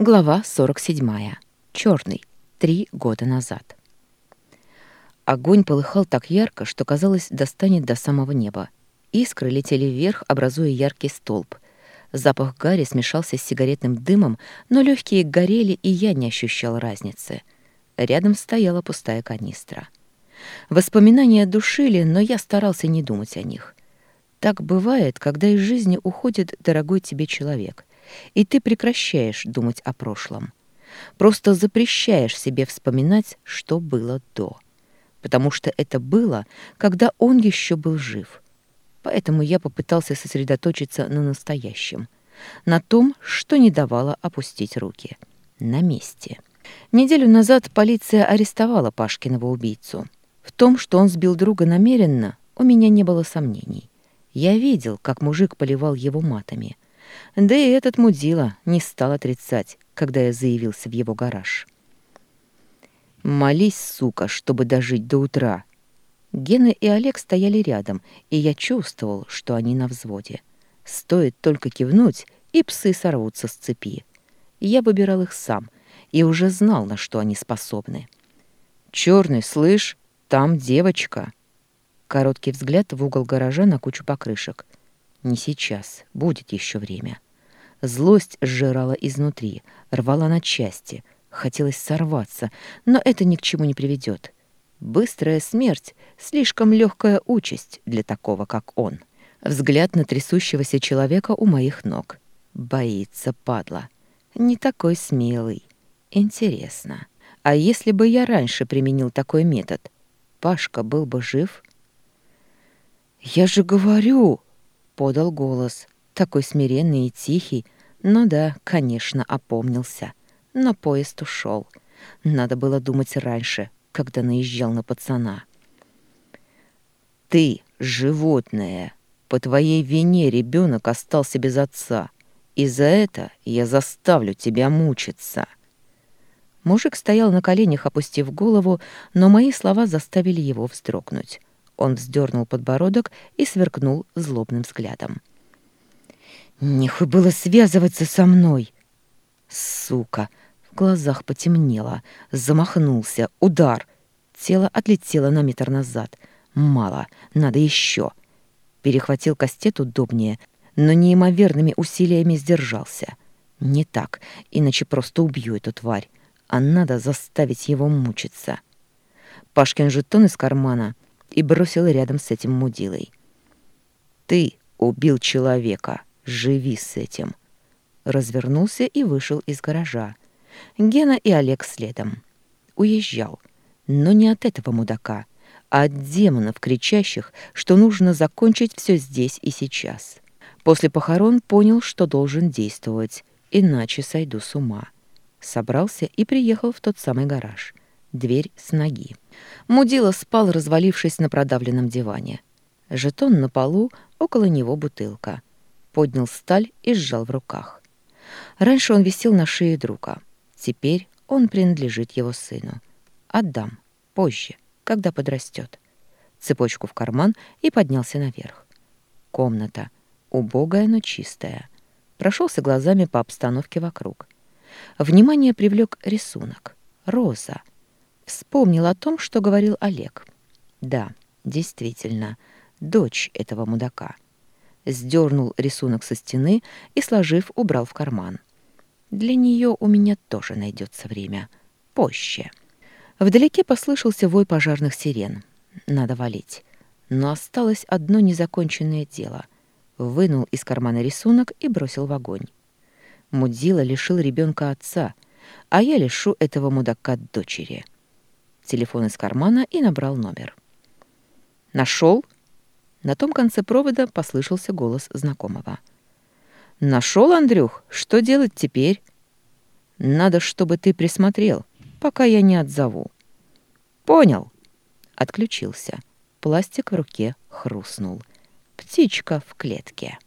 Глава 47. Черный. Три года назад. Огонь полыхал так ярко, что, казалось, достанет до самого неба. Искры летели вверх, образуя яркий столб. Запах гари смешался с сигаретным дымом, но легкие горели, и я не ощущал разницы. Рядом стояла пустая канистра. Воспоминания душили, но я старался не думать о них. Так бывает, когда из жизни уходит дорогой тебе человек и ты прекращаешь думать о прошлом. Просто запрещаешь себе вспоминать, что было до. Потому что это было, когда он еще был жив. Поэтому я попытался сосредоточиться на настоящем, на том, что не давало опустить руки. На месте. Неделю назад полиция арестовала Пашкиного убийцу. В том, что он сбил друга намеренно, у меня не было сомнений. Я видел, как мужик поливал его матами — да и этот мудила не стал отрицать, когда я заявился в его гараж. «Молись, сука, чтобы дожить до утра!» Гена и Олег стояли рядом, и я чувствовал, что они на взводе. Стоит только кивнуть, и псы сорвутся с цепи. Я выбирал их сам и уже знал, на что они способны. «Чёрный, слышь, там девочка!» Короткий взгляд в угол гаража на кучу покрышек — не сейчас, будет еще время. Злость сжирала изнутри, рвала на части, хотелось сорваться, но это ни к чему не приведет. Быстрая смерть — слишком легкая участь для такого, как он. Взгляд на трясущегося человека у моих ног. Боится, падла. Не такой смелый. Интересно. А если бы я раньше применил такой метод, Пашка был бы жив? «Я же говорю!» Подал голос, такой смиренный и тихий, но да, конечно, опомнился. Но поезд ушел. Надо было думать раньше, когда наезжал на пацана. «Ты — животное. По твоей вине ребенок остался без отца. И за это я заставлю тебя мучиться». Мужик стоял на коленях, опустив голову, но мои слова заставили его вздрогнуть. Он вздернул подбородок и сверкнул злобным взглядом. «Нехуй было связываться со мной!» «Сука!» В глазах потемнело. Замахнулся. Удар. Тело отлетело на метр назад. «Мало. Надо еще!» Перехватил кастет удобнее, но неимоверными усилиями сдержался. «Не так, иначе просто убью эту тварь. А надо заставить его мучиться». Пашкин жетон из кармана — и бросил рядом с этим мудилой. «Ты убил человека, живи с этим!» Развернулся и вышел из гаража. Гена и Олег следом. Уезжал, но не от этого мудака, а от демонов, кричащих, что нужно закончить все здесь и сейчас. После похорон понял, что должен действовать, иначе сойду с ума. Собрался и приехал в тот самый гараж. Дверь с ноги. Мудила спал, развалившись на продавленном диване. Жетон на полу, около него бутылка. Поднял сталь и сжал в руках. Раньше он висел на шее друга. Теперь он принадлежит его сыну. Отдам. Позже, когда подрастет. Цепочку в карман и поднялся наверх. Комната. Убогая, но чистая. Прошелся глазами по обстановке вокруг. Внимание привлек рисунок. Роза. Вспомнил о том, что говорил Олег. Да, действительно, дочь этого мудака. Сдернул рисунок со стены и, сложив, убрал в карман. Для нее у меня тоже найдется время. Позже. Вдалеке послышался вой пожарных сирен. Надо валить. Но осталось одно незаконченное дело. Вынул из кармана рисунок и бросил в огонь. Мудила лишил ребенка отца, а я лишу этого мудака дочери телефон из кармана и набрал номер. «Нашел?» На том конце провода послышался голос знакомого. «Нашел, Андрюх? Что делать теперь?» «Надо, чтобы ты присмотрел, пока я не отзову». «Понял». Отключился. Пластик в руке хрустнул. Птичка в клетке.